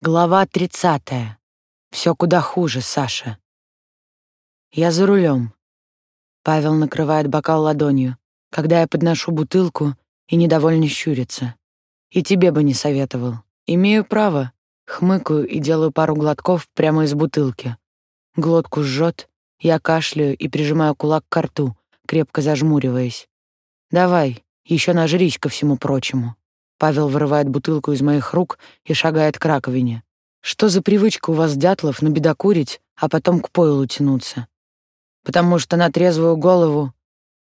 Глава 30. Все куда хуже, Саша. Я за рулем. Павел накрывает бокал ладонью, когда я подношу бутылку и недовольно щурится. И тебе бы не советовал. Имею право. Хмыкаю и делаю пару глотков прямо из бутылки. Глотку жжет, я кашляю и прижимаю кулак к рту, крепко зажмуриваясь. Давай, еще нажрись ко всему прочему. Павел вырывает бутылку из моих рук и шагает к раковине. Что за привычка у вас, дятлов, набедокурить, а потом к пойлу тянуться? Потому что на трезвую голову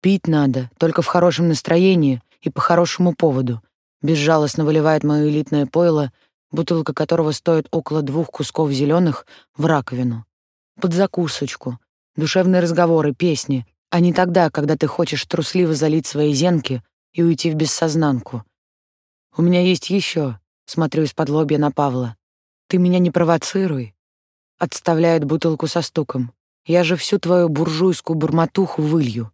пить надо, только в хорошем настроении и по хорошему поводу. Безжалостно выливает мое элитное пойло, бутылка которого стоит около двух кусков зеленых, в раковину. Под закусочку. Душевные разговоры, песни, а не тогда, когда ты хочешь трусливо залить свои зенки и уйти в бессознанку. У меня есть еще. Смотрю из-под лобья на Павла. Ты меня не провоцируй. Отставляет бутылку со стуком. Я же всю твою буржуйскую бурматуху вылью.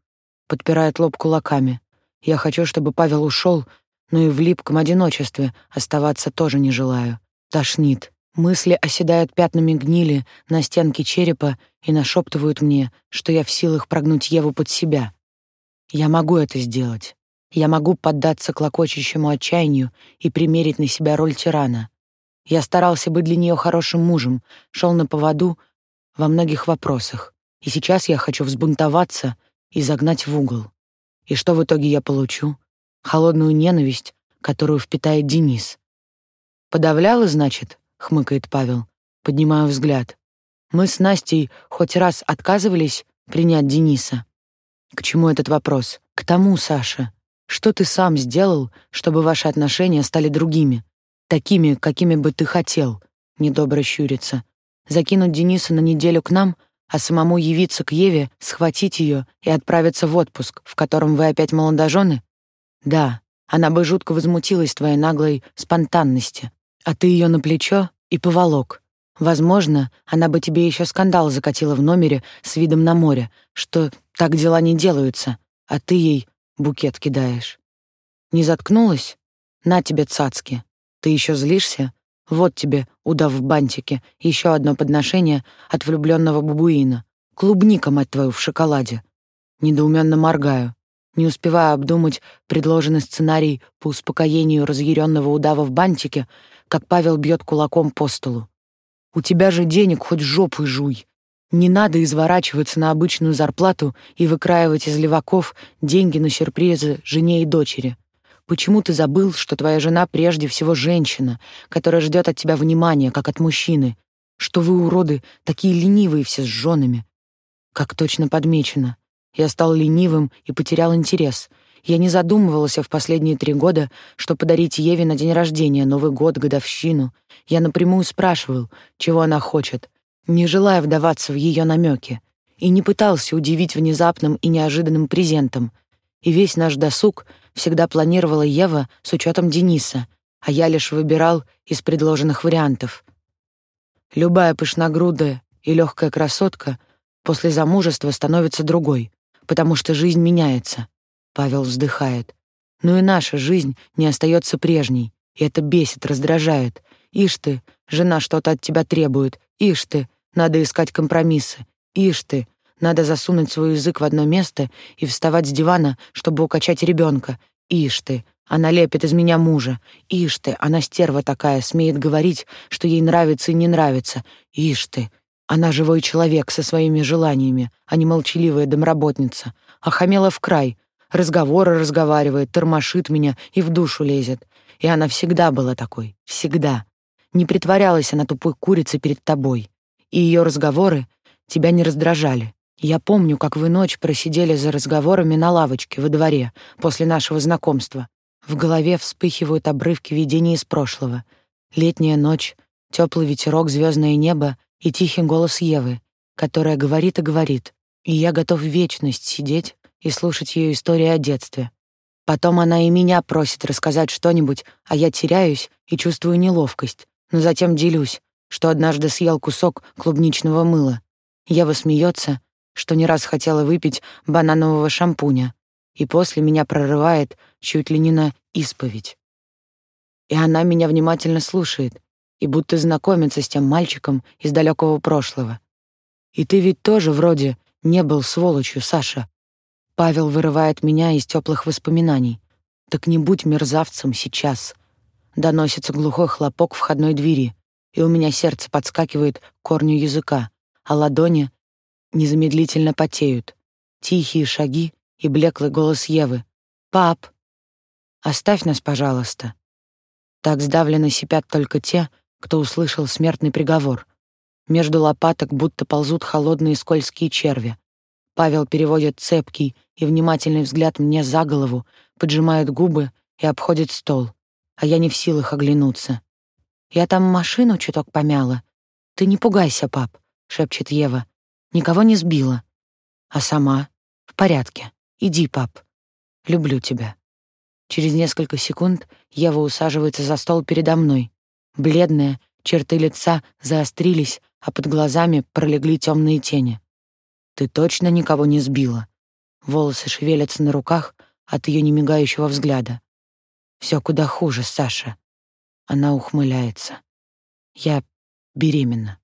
Подпирает лоб кулаками. Я хочу, чтобы Павел ушел, но и в липком одиночестве оставаться тоже не желаю. Тошнит. Мысли оседают пятнами гнили на стенке черепа и нашептывают мне, что я в силах прогнуть Еву под себя. Я могу это сделать. Я могу поддаться клокочущему отчаянию и примерить на себя роль тирана. Я старался быть для нее хорошим мужем, шел на поводу во многих вопросах. И сейчас я хочу взбунтоваться и загнать в угол. И что в итоге я получу? Холодную ненависть, которую впитает Денис. «Подавляла, значит?» — хмыкает Павел. Поднимаю взгляд. Мы с Настей хоть раз отказывались принять Дениса. К чему этот вопрос? К тому, Саша, что ты сам сделал, чтобы ваши отношения стали другими, такими, какими бы ты хотел? Недобро щурится. Закинуть Дениса на неделю к нам, а самому явиться к Еве, схватить ее и отправиться в отпуск, в котором вы опять молодожены? Да, она бы жутко возмутилась твоей наглой спонтанности, а ты ее на плечо и поволок. Возможно, она бы тебе еще скандал закатила в номере с видом на море, что так дела не делаются, а ты ей букет кидаешь. Не заткнулась? На тебе цацки. Ты еще злишься? Вот тебе, удав в бантике, еще одно подношение от влюбленного бабуина. Клубника, мать твою, в шоколаде. Недоуменно моргаю. Не успевая обдумать предложенный сценарий по успокоению разъяренного удава в бантике, как Павел бьет кулаком по столу. «У тебя же денег хоть жопой жуй. Не надо изворачиваться на обычную зарплату и выкраивать из леваков деньги на сюрпризы жене и дочери. Почему ты забыл, что твоя жена прежде всего женщина, которая ждет от тебя внимания, как от мужчины? Что вы, уроды, такие ленивые все с женами? Как точно подмечено. Я стал ленивым и потерял интерес. Я не задумывался в последние три года, что подарить Еве на день рождения, Новый год, годовщину. Я напрямую спрашивал, чего она хочет — не желая вдаваться в ее намеки, и не пытался удивить внезапным и неожиданным презентом. И весь наш досуг всегда планировала Ева с учетом Дениса, а я лишь выбирал из предложенных вариантов. Любая пышногрудая и легкая красотка после замужества становится другой, потому что жизнь меняется. Павел вздыхает. Но и наша жизнь не остается прежней, и это бесит, раздражает. Ишь ты, жена что-то от тебя требует, ишь ты, надо искать компромиссы. Ишь ты, надо засунуть свой язык в одно место и вставать с дивана, чтобы укачать ребенка. Ишь ты, она лепит из меня мужа. Ишь ты, она стерва такая, смеет говорить, что ей нравится и не нравится. Ишь ты, она живой человек со своими желаниями, а не молчаливая домработница. Охамела в край. Разговоры разговаривает, тормошит меня и в душу лезет. И она всегда была такой. Всегда. Не притворялась она тупой курицей перед тобой и ее разговоры тебя не раздражали. Я помню, как вы ночь просидели за разговорами на лавочке во дворе после нашего знакомства. В голове вспыхивают обрывки видений из прошлого. Летняя ночь, теплый ветерок, звездное небо и тихий голос Евы, которая говорит и говорит, и я готов вечность сидеть и слушать ее истории о детстве. Потом она и меня просит рассказать что-нибудь, а я теряюсь и чувствую неловкость, но затем делюсь, что однажды съел кусок клубничного мыла. Ева смеется, что не раз хотела выпить бананового шампуня, и после меня прорывает чуть ли не на исповедь. И она меня внимательно слушает, и будто знакомится с тем мальчиком из далекого прошлого. И ты ведь тоже вроде не был сволочью, Саша. Павел вырывает меня из теплых воспоминаний. Так не будь мерзавцем сейчас. Доносится глухой хлопок входной двери, и у меня сердце подскакивает к корню языка, а ладони незамедлительно потеют. Тихие шаги и блеклый голос Евы. «Пап, оставь нас, пожалуйста». Так сдавленно сипят только те, кто услышал смертный приговор. Между лопаток будто ползут холодные скользкие черви. Павел переводит цепкий и внимательный взгляд мне за голову, поджимает губы и обходит стол, а я не в силах оглянуться. «Я там машину чуток помяла. Ты не пугайся, пап», — шепчет Ева. «Никого не сбила. А сама? В порядке. Иди, пап. Люблю тебя». Через несколько секунд Ева усаживается за стол передо мной. Бледная, черты лица заострились, а под глазами пролегли темные тени. «Ты точно никого не сбила?» Волосы шевелятся на руках от ее немигающего взгляда. «Все куда хуже, Саша». Она ухмыляется. «Я беременна».